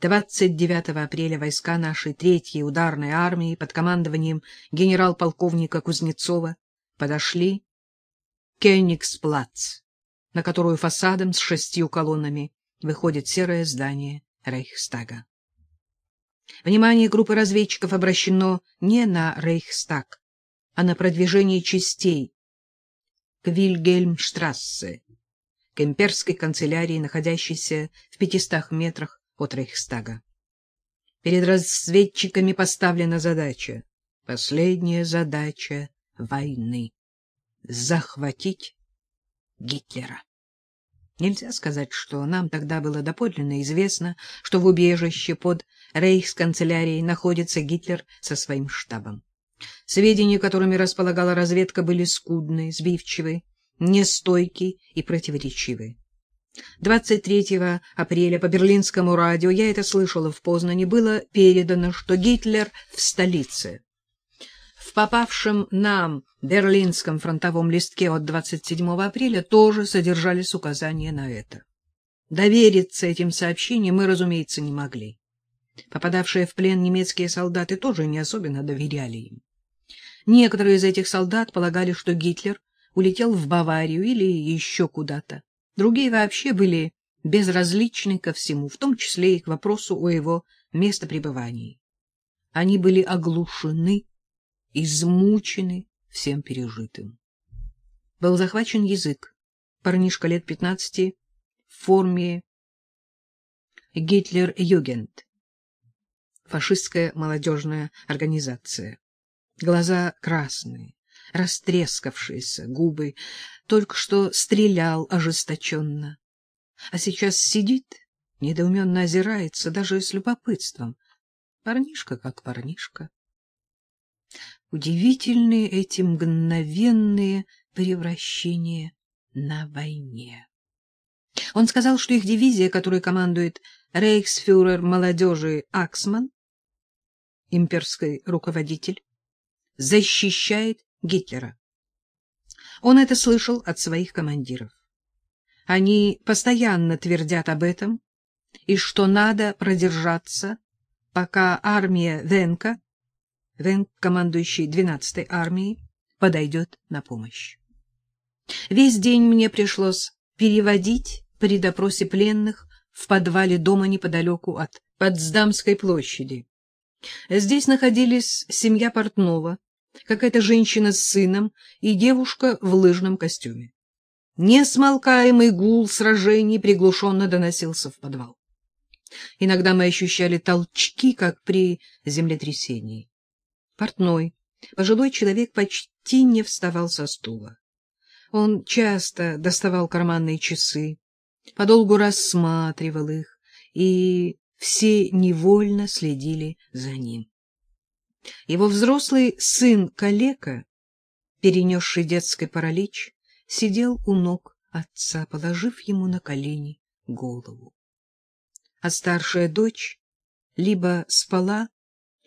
29 апреля войска нашей третьей ударной армии под командованием генерал-полковника Кузнецова подошли к Кёнигсплац, на которую фасадом с шестью колоннами выходит серое здание Рейхстага. Внимание группы разведчиков обращено не на Рейхстаг, а на продвижение частей к Вильгельмштрассе, к имперской канцелярии, находящейся в 500 метрах от Рейхстага. Перед разведчиками поставлена задача, последняя задача войны — захватить Гитлера. Нельзя сказать, что нам тогда было доподлинно известно, что в убежище под рейхсканцелярией находится Гитлер со своим штабом. Сведения, которыми располагала разведка, были скудные, сбивчивые, нестойкие и противоречивые. 23 апреля по берлинскому радио, я это слышала в Познане, было передано, что Гитлер в столице. В попавшем нам берлинском фронтовом листке от 27 апреля тоже содержались указания на это. Довериться этим сообщениям мы, разумеется, не могли. Попадавшие в плен немецкие солдаты тоже не особенно доверяли им. Некоторые из этих солдат полагали, что Гитлер улетел в Баварию или еще куда-то. Другие вообще были безразличны ко всему, в том числе и к вопросу о его местопребывании. Они были оглушены, измучены всем пережитым. Был захвачен язык. Парнишка лет пятнадцати в форме Гитлер-Югент, фашистская молодежная организация. Глаза красные, растрескавшиеся губы, только что стрелял ожесточенно. А сейчас сидит, недоуменно озирается, даже с любопытством. Парнишка как парнишка. Удивительные эти мгновенные превращения на войне. Он сказал, что их дивизия, которой командует рейхсфюрер молодежи Аксман, имперский руководитель, защищает Гитлера. Он это слышал от своих командиров. Они постоянно твердят об этом, и что надо продержаться, пока армия Венка, Венк, командующий 12-й армией, подойдет на помощь. Весь день мне пришлось переводить при допросе пленных в подвале дома неподалеку от Потсдамской площади. Здесь находились семья Портнова, какая-то женщина с сыном и девушка в лыжном костюме. Несмолкаемый гул сражений приглушенно доносился в подвал. Иногда мы ощущали толчки, как при землетрясении. Портной, пожилой человек, почти не вставал со стула. Он часто доставал карманные часы, подолгу рассматривал их, и все невольно следили за ним. Его взрослый сын-калека, перенесший детский паралич, сидел у ног отца, положив ему на колени голову. А старшая дочь либо спала,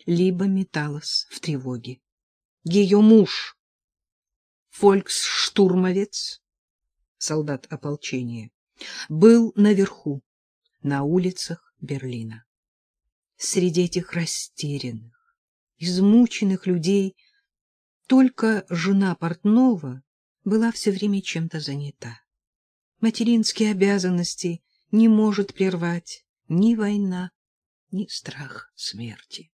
либо металась в тревоге. Ее муж, фольксштурмовец, солдат ополчения, был наверху, на улицах Берлина. Среди этих растерянных, измученных людей только жена Портнова была все время чем-то занята. Материнские обязанности не может прервать ни война, ни страх смерти.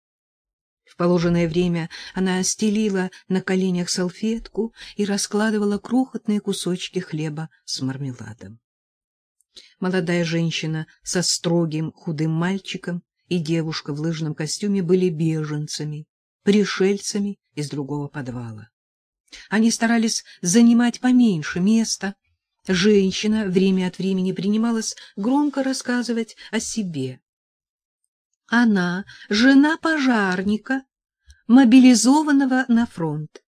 В положенное время она стелила на коленях салфетку и раскладывала крохотные кусочки хлеба с мармеладом. Молодая женщина со строгим худым мальчиком и девушка в лыжном костюме были беженцами, пришельцами из другого подвала. Они старались занимать поменьше места. Женщина время от времени принималась громко рассказывать о себе. Она жена пожарника, мобилизованного на фронт.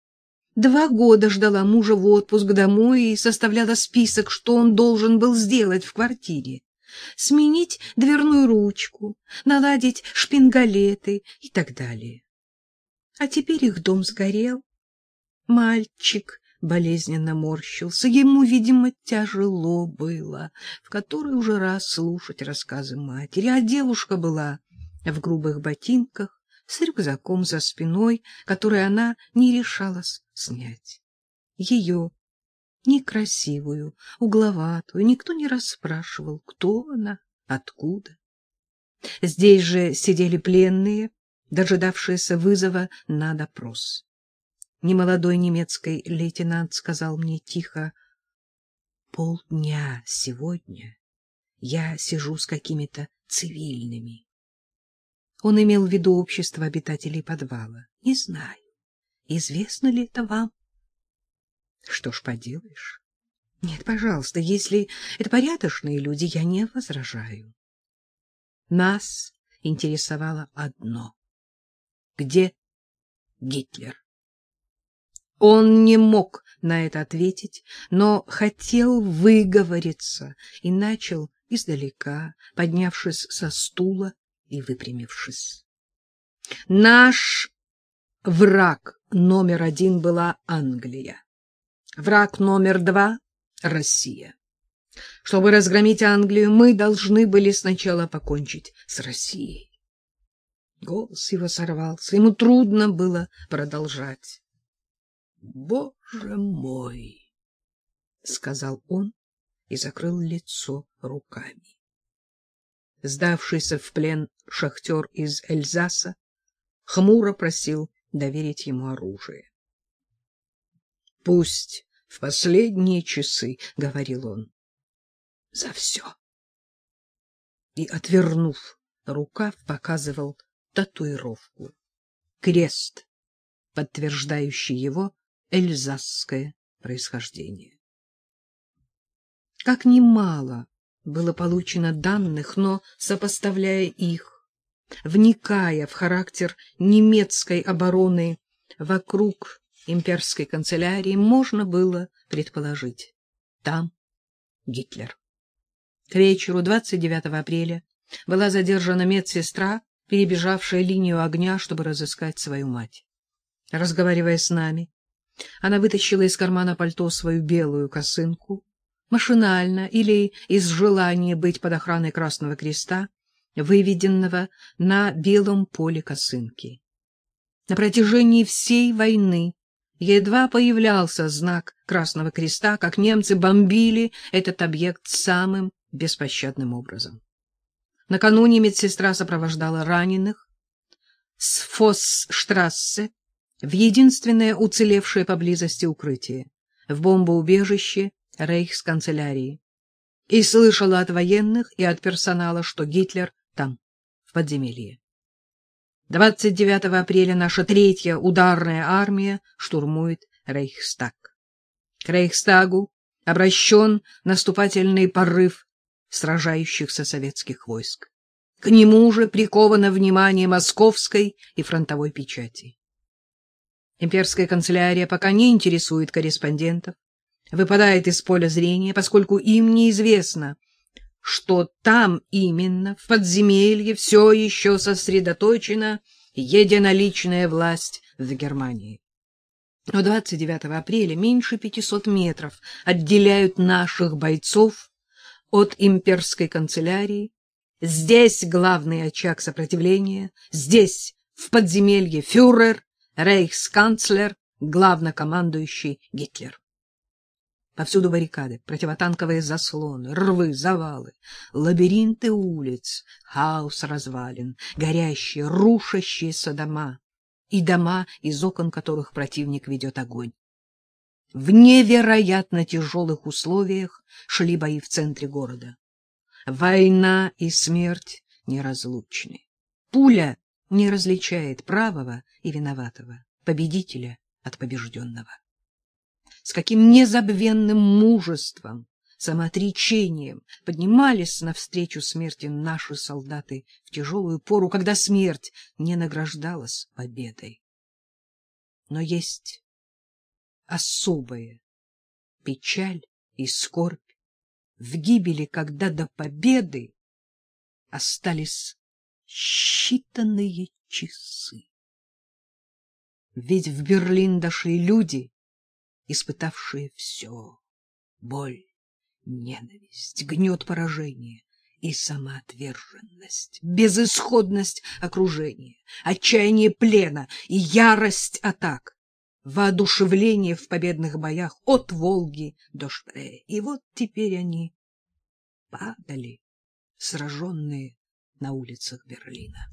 Два года ждала мужа в отпуск домой и составляла список, что он должен был сделать в квартире. Сменить дверную ручку, наладить шпингалеты и так далее. А теперь их дом сгорел. Мальчик болезненно морщился. Ему, видимо, тяжело было, в который уже раз слушать рассказы матери. А девушка была в грубых ботинках, с рюкзаком за спиной, который она не решалась снять. Ее, некрасивую, угловатую, никто не расспрашивал, кто она, откуда. Здесь же сидели пленные, дожидавшиеся вызова на допрос. Немолодой немецкий лейтенант сказал мне тихо, «Полдня сегодня я сижу с какими-то цивильными». Он имел в виду общество обитателей подвала. Не знаю, известно ли это вам. Что ж поделаешь? Нет, пожалуйста, если это порядочные люди, я не возражаю. Нас интересовало одно. Где Гитлер? Он не мог на это ответить, но хотел выговориться и начал издалека, поднявшись со стула и выпрямившись. Наш враг номер один была Англия. Враг номер два — Россия. Чтобы разгромить Англию, мы должны были сначала покончить с Россией. Голос его сорвался, ему трудно было продолжать. Боже мой, сказал он и закрыл лицо руками. Сдавшийся в плен шахтер из Эльзаса хмуро просил доверить ему оружие. Пусть в последние часы, говорил он, за все. И отвернув рукав, показывал татуировку. Крест, подтверждающий его эльзасское происхождение. Как немало было получено данных, но, сопоставляя их, вникая в характер немецкой обороны вокруг имперской канцелярии, можно было предположить — там Гитлер. К вечеру 29 апреля была задержана медсестра, перебежавшая линию огня, чтобы разыскать свою мать. Разговаривая с нами, она вытащила из кармана пальто свою белую косынку, машинально или из желания быть под охраной Красного Креста, выведенного на белом поле косынки. На протяжении всей войны едва появлялся знак Красного Креста, как немцы бомбили этот объект самым беспощадным образом. Накануне медсестра сопровождала раненых с Фоссштрассе в единственное уцелевшее поблизости укрытие, в бомбоубежище рейхсканцелярии, и слышала от военных и от персонала, что Гитлер там, в подземелье. 29 апреля наша третья ударная армия штурмует Рейхстаг. К Рейхстагу обращен наступательный порыв сражающихся советских войск. К нему же приковано внимание московской и фронтовой печати. Имперская канцелярия пока не интересует корреспондентов, выпадает из поля зрения, поскольку им неизвестно, что там именно, в подземелье, все еще сосредоточена единоличная власть в Германии. Но 29 апреля меньше 500 метров отделяют наших бойцов от имперской канцелярии. Здесь главный очаг сопротивления, здесь, в подземелье, фюрер, рейхсканцлер, главнокомандующий Гитлер. Повсюду баррикады, противотанковые заслоны, рвы, завалы, лабиринты улиц, хаос развалин, горящие, рушащиеся дома и дома, из окон которых противник ведет огонь. В невероятно тяжелых условиях шли бои в центре города. Война и смерть неразлучны. Пуля не различает правого и виноватого, победителя от побежденного. С каким незабвенным мужеством, самоотречением поднимались навстречу смерти наши солдаты в тяжелую пору, когда смерть не награждалась победой. Но есть особая печаль и скорбь в гибели, когда до победы остались считанные часы. Ведь в Берлин дошли люди, испытавшие все — боль, ненависть, гнет поражения и самоотверженность, безысходность окружения, отчаяние плена и ярость атак, воодушевление в победных боях от Волги до Шпрее. И вот теперь они падали, сраженные на улицах Берлина.